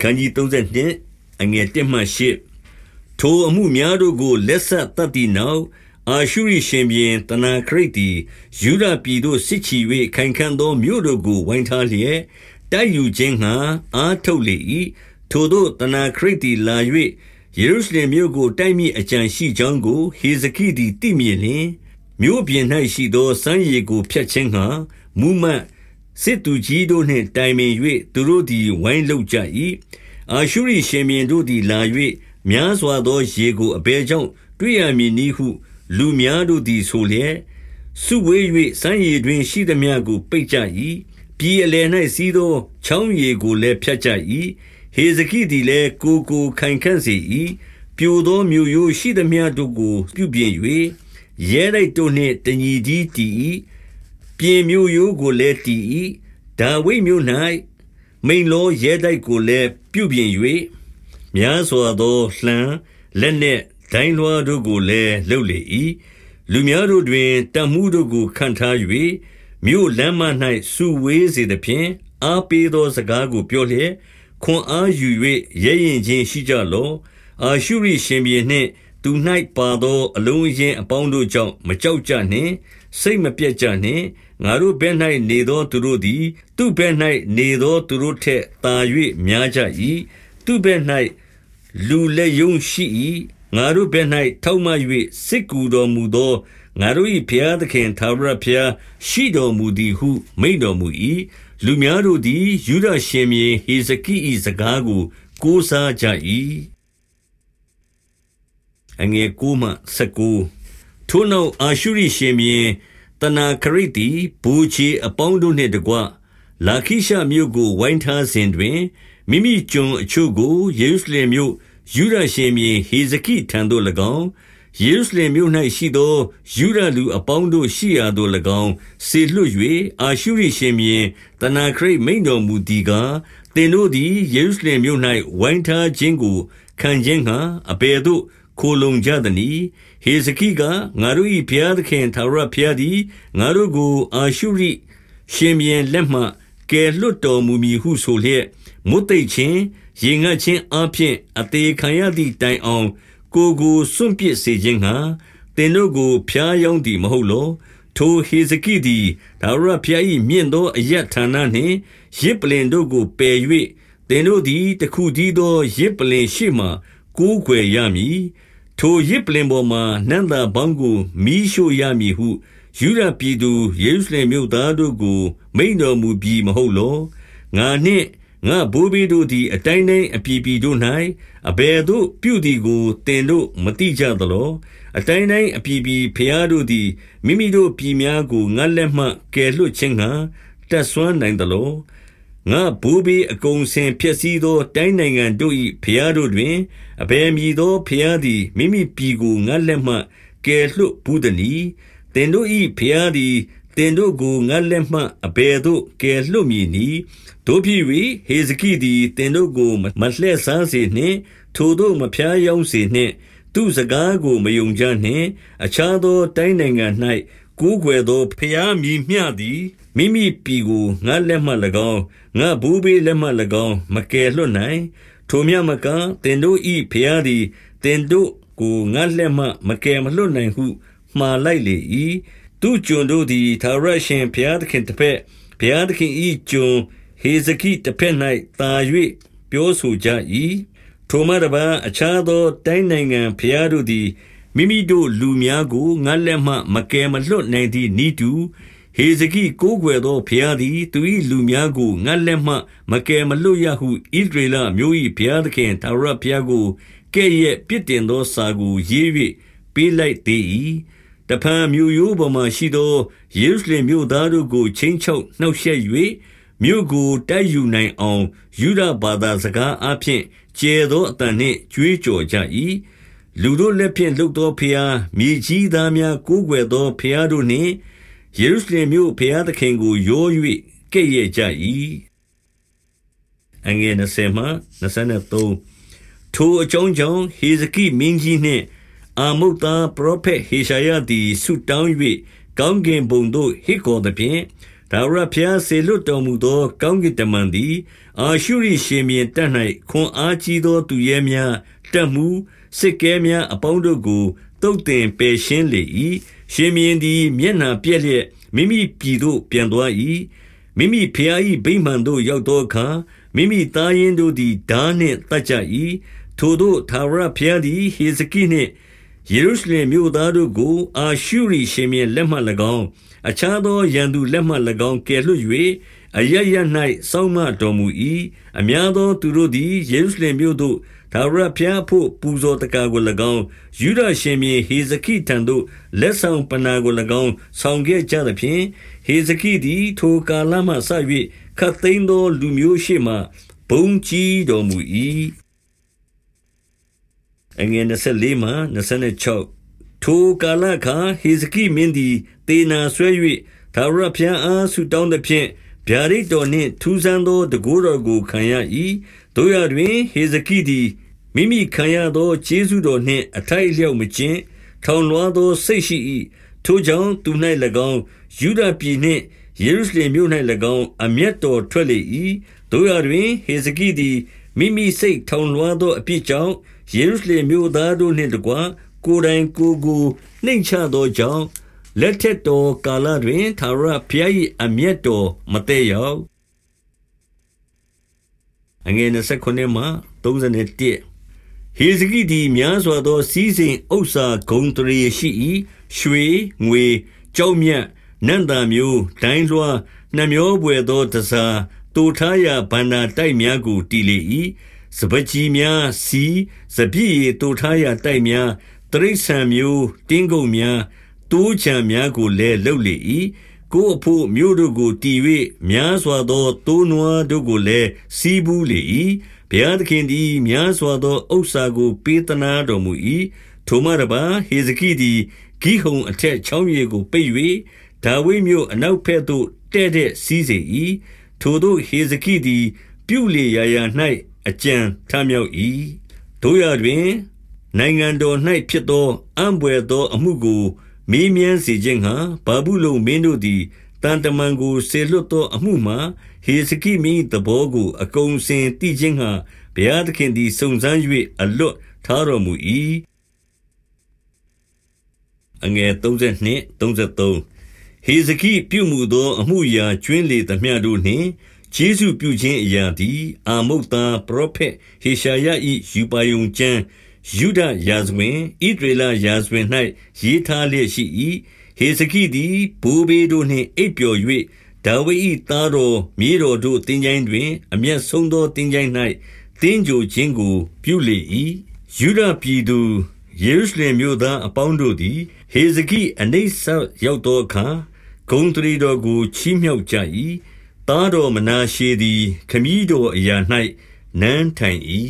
ခန်းကြီး32အငယ်1မှ8ထိုအမှုများတို့ကိုလက်ဆက်တတ်သည့်နောက်အာရှုရိရှင်ဘင်တနာခရိတ်သည်ယူဒပြည်သို့စစ်ချီ၍ခိုင်ခံ့သောမြို့တို့ကိုဝိုင်းထားလျက်တိုက်ယူခြင်းငှာအားထုတ်လေ၏ထိုတို့တနာခရိတ်သည်လာ၍ယေရုရှလင်မြို့ကိုတိုက်မိအကြံရှိကြောင်းကိုဟေဇကိသည်သိမြင်လျင်မြို့ပြင်၌ရှိသောစံရည်ကိုဖျက်ခြင်းငှာမူမှန် စစ်သူကြီးတို့နှင့်တိုင်ပင်၍သူတို့သည် ဝိုင်းလုပ်ကြ၏အာရှုရိရှင်ဘင်တို့သည်လာ၍များစွာသောရေကို အဘယ်ကြောင့် တွေ့ရမည်နည်းဟု လူများတို့သည် ဆိုလျက် စုဝေး၍စံရည်တွင်ရှိသည်များကို ပိတ်ကြ၏ပြည်အလယ်၌စီးသော ချောင်းရည်ကိုလည်း ဖြတ်ကြ၏ဟေဇကိသည်လည်း ကိုကိုခိုင်ခန့်စေ၏ပြိုသောမြို့ရိုးရှိသည်များတို့ကို ပြုပြင်၍ရဲတိုက်တို့နှင့် တညီဒီတည်၏ ပြင်မြို့ရိုးကိုလည်းတည်၏ဒါဝိမြို့၌မိန်လောရဲတိုက်ကိုလည်းပြုပြင်၍များစွာသောလှံလက်နှင့်ဒိုင်းလွှားတို့ကိုလည်းလှုပ်လေ၏လူများတို့တွင်တမှုတို့ကိုခံထား၍မြို့လမ်းမ၌စုဝေးစေသဖြင့်အားပေးသောစကားကိုပြောလျက်ခွန်အားယူ၍ရဲရင်ချင်းရှိကြလောအာရှုရိရှင်ဘီနှင့် သူ၌ပါသော အလုံးရင်အပေါင်းတို့ကြောင့် မကြောက်ကြနှင့် စိတ်မပြတ်ကြနှင့် ငါတို့ဘက်၌နေသောသူတို့သည် သူ့ဘက်၌နေသောသူတို့ထက်သာ၍များကြ၏သူ့ဘက်၌လူလက်ယုံရှိ၏ငါတို့ဘက်၌ထောက်မ၍စစ်ကူတော်မူသော ငါတို့၏ဘုရားသခင်သာရဘုရားရှိတော်မူသည်ဟု မိန့်တော်မူ၏လူများတို့သည်ယူဒရှင်မြေဟေဇကိ၏စကားကို ကိုးစားကြ၏ အငယ်ကိုမှ19ထိုနောက်အာရှုရိရှင်မြေတနာခရိတိဘူချီအပေါင်းတို့နှင့်တကွလာခိရှမြို့ကိုဝိုင်းထားစဉ်တွင်မိမိကျွန်အချို့ကိုယေရုရှလင်မြို့ယူဒရှင်မြေဟေဇကိထံသို့၎င်းယေရုရှလင်မြို့၌ရှိသောယူဒလူအပေါင်းတို့ရှိရာသို့၎င်းဆေလွတ်၍အာရှုရိရှင်မြေတနာခရိမိန်တော်မူသည်ကားတင်တို့သည်ယေရုရှလင်မြို့၌ဝိုင်းထားခြင်းကိုခံခြင်းဟံအဘယ်သို့ ခိုလုံကြသည်။ဟေဇကိကငါတို့၏ဘုရားသခင်ထာဝရဘုရားသည်ငါတို့ကိုအာရှုရိရှင်ဘင်လက်မှကယ်လွတ်တော်မူမည်ဟုဆိုလျက်မုတ်သိချင်းရေငတ်ချင်းအဖျင်အသေးခံရသည့်တိုင်အောင် ကိုကိုစွန့်ပစ်စေခြင်းဟာတင်တို့ကိုဖျားယောင်းသည်မဟုတ်လောထိုဟေဇကိသည်ဒါဝရဖျား၏မြင့်သောအယက်ဌာနနှင့်ရစ်ပလင်တို့ကိုပယ်၍တင်တို့သည်တခုတည်းသောရစ်ပလင်ရှိမှကိုးကွယ်ရမည် ထိုရစ်ပလင်ပေါ်မှာနန္တာဘောင်းကို မီးရှို့ရမည်ဟုယူဒပြည်သူ ယေရုရှလင်မြို့သားတို့ကို မိန်တော်မူပြီးမဟုတ်လော ငါနှင့် ငါဘိုးဘေးတို့သည် အတိုင်းတိုင်း အပြည်ပြည်တို့၌အဘယ်သို့ပြုသည်ကိုတင်တို့ မသိကြသလော အတိုင်းတိုင်းအပြည်ပြည်ဖျားတို့သည် မိမိတို့ပြည်များကိုငတ်လက်မှ ကယ်လွတ်ခြင်းငှာတက်ဆွမ်းနိုင်သလော ငါဘိုးဘေးအကုန်စင်ဖြစ်စည်းသော တိုင်းနိုင်ငံတို့၏ဖျားတို့တွင်အဘယ်မည်သောဖျားသည်မိမိပြည်ကိုငတ်လက်မှကယ်လွတ်ဘူးသည်။တင်တို့၏ဖျားသည်တင်တို့ကိုငတ်လက်မှအဘယ်သို့ကယ်လွတ်မည်နည်းတို့ဖြစ်၍ဟေဇကိသည်တင်တို့ကိုမလှည့်စားစေနှင့် ထိုတို့မဖျားယောင်းစေနှင့် သူစကားကိုမယုံကြနှင့် အခြားသောတိုင်းနိုင်ငံ၌ ကိုးကွယ်သောဖျားမြည်မျှသည်မိမိပြည်ကိုငါလက်မှ၎င်းငါဘူးဘေးလက်မှ၎င်းမကယ်လွတ်နိုင် ထိုမြမကတင်တို့ဤဖျားသည်တင်တို့ကိုငါလက်မှမကယ်မလွတ်နိုင်ဟုမှားလိုက်လေ၏သူကျွန်တို့သည်သာရရှင်ဘုရားသခင်တစ်ဖက်ဘုရားသခင်ဤကျွန်ဟေဇကိတစ်ဖက်၌တာ၍ပြောဆိုကြ၏ထိုမှတပါအခြားသောတိုင်းနိုင်ငံဘုရားတို့သည် မိမိတို့လူများကိုငါလက်မှ မကယ်မလွတ်နိုင်သည့်ဤတူဟေဇကိကိုးကွယ်သောဘုရားသည် သူ၏လူများကိုငါလက်မှ မကယ်မလွတ်ရဟုဣဒရေလမျိုး၏ဘုရားသခင်သာရဘုရားကိုကဲ့ရဲ့ပြစ်တင်သောစာကိုရေး၍ပေးလိုက်သေး၏တဖန်မြို့ရိုးပေါ်မှရှိသောယေရုရှလင်မြို့သားတို့ကိုချင်းချုပ်နှောက်ယှက်၍မြို့ကိုတိုက်ယူနိုင်အောင်ယူဒဘာသာစကားအဖျင်ကျဲသောအတန်နှင့်ကြွေးကြော်ကြ၏ လူတို့လက်ဖြင့်လှုပ်သောဖျားမြေကြီးသားများကိုးကွယ်သောဖျားတို့နှင့်ယေရုရှလင်မြို့ဖျားသခင်ကိုရော၍ကဲ့ရဲ့ကြ၏အငယ်20မှ23ထိုအကြောင်းကြောင့်ဟေဇကိမင်းကြီးနှင့်အာမုတ်သားပရောဖက်ဟေရှာယသည်ဆုတောင်း၍ကောင်းကင်ဘုံသို့ဟစ်ခေါ်သဖြင့်ဒါဝရဖျားစေလွတ်တော်မူသော ကောင်းကင်တမန်သည်အာရှုရိရှင်မြင်းတက်၌ခွန်အားကြီးသောသူရဲများတက်မှု စစ်ကဲများအပေါင်းတို့ကိုတုတ်တင်ပယ်ရှင်းလေ၏ရှင်မြင်းသည် မျက်နှာပြက်လျက် မိမိပြည်သို့ ပြန်သွား၏မိမိဖျား၏ဗိမာန်သို့ ရောက်သောအခါ မိမိသားရင်းတို့သည်ဓာနှင့်တတ်ကြ၏ထိုတို့သာဝရဖျားသည် ဟေဇကိနှင့် ယေရုရှလင်မြို့သားတို့ကို အာရှုရိရှင်မြင်းလက်မှ၎င်း အခြားသော ရန်သူလက်မှ၎င်း ကယ်လွတ်၍အရရ၌စောင့်မတော်မူ၏အများသောသူတို့သည် ယေရုရှလင်မြို့သို့ ဒါဝရဖျားဖို့ပူဇော်တကာကို၎င်းယူဒရှင်မြေဟေဇကိထံသို့လက်ဆောင်ပနာကို၎င်းဆောင်ခဲ့ကြသဖြင့်ဟေဇကိသည်ထိုကာလမှဆ၍ခတ်သိမ်းသောလူမျိုးရှိမှဘုံကြီးတော်မူ၏အငယ်24မှ26ထိုကာလခါဟေဇကိမင်းသည်တေနာဆွဲ၍ဒါဝရဖျားအားဆုတောင်းသဖြင့်ဗျာဒိတ်တော်နှင့်ထူးဆန်းသောတကိုးတော်ကိုခံရ၏ တို့ရတွင် ဟေဇကိသည် မိမိခံရသောကျေးဇူးတော်နှင့် အထိုက်အလျောက်မကျင့် ထောင်လွှားသောစိတ်ရှိ၏ထိုကြောင့်သူ၌၎င်းယူဒပြည်နှင့် ယေရုရှလင်မြို့၌၎င်း အမျက်တော်ထွက်လေ၏တို့ရတွင် ဟေဇကိသည် မိမိစိတ်ထောင်လွှားသော အပြစ်ကြောင့် ယေရုရှလင်မြို့သားတို့နှင့်တကွ ကိုယ်တိုင်ကိုယ်ကို နှိမ်ချသောကြောင့် လက်ထက်တော်ကာလတွင်သာရဖျား၏အမျက်တော်မတည့်ရောက် အငယ်29မှ31ဟေဇကိသည်များစွာသော စီးစိမ်ဥစ္စာဂုံတရေရှိ၏ရွှေငွေကြောက်မြတ်နန္တာမျိုးဒိုင်းလွှာနှမျောပွေသောတစားတူထားရာဗန္နာတိုက်များကိုတီလေ၏စပကြီးများစီစပြည့်ရီတူထားရာတိုက်များတရိษံမျိုးတင်းကုတ်များတိုးချံများကိုလည်းလှုပ်လေ၏ ကိုယ်အဖို့မြို့တို့ကိုတည်၍များစွာသောတိုးနွားတို့ကိုလည်းစီးပူးလေ၏ဘုရားသခင်သည် များစွာသော ဥစ္စာကို ပေးသနာတော်မူ၏ထိုမှတပါဟေဇကိသည် ဂိဟုံအထက် ချောင်းရည်ကို ပိတ်၍ဒါဝိမြို့အနောက်ဘက်သို့တဲ့တဲ့စီးစေ၏ထိုတို့ ဟေဇကိသည် ပြုလေရာရာ၌အကြံထမြောက်၏တို့ရတွင် နိုင်ငံတော်၌ဖြစ်သော အံ့ဘွယ်သောအမှုကို မေးမြန်းစေခြင်းငှါဗာဗုလုန်မင်းတို့သည်တန်တမန်ကိုစေလွှတ်သောအမှုမှာဟေဇကိမင်းသဘောကိုအကုန်စင်သိခြင်းငှါဘုရားသခင်သည်စုံစမ်း၍အလွတ်ထားတော်မူ၏အငယ်32 33ဟေဇကိပြုမှုသောအမှုရာကျွင်းလေသမျှတို့နှင့်ဂျေစုပြုခြင်းအရာသည်အာမုတ်သားပရောဖက်ဟေရှာယ၏ယူပါယုံကျမ်း ယုဒရာဇဝင်ဣဒရေလရာဇဝင်၌ရေးထားလျက်ရှိ၏ဟေဇကိသည်ဘိုးဘေးတို့နှင့်အိပ်ပျော်၍ဒါဝိဒ်၏သားတော်မြေတော်တို့တင်းကြိုင်းတွင် အမျက်ဆုံးသောတင်းကြိုင်း၌တင်းကြိုခြင်းကို ပြုလေ၏ယုဒပြည်သူယေရုရှလင်မြို့သားအပေါင်းတို့သည် ဟေဇကိအနိစ္စရောက်သောအခါဂုံတရီတော်ကိုချီးမြှောက်ကြ၏သားတော်မနာရှေသည် ခမည်းတော်အရာ၌နန်းထိုင်၏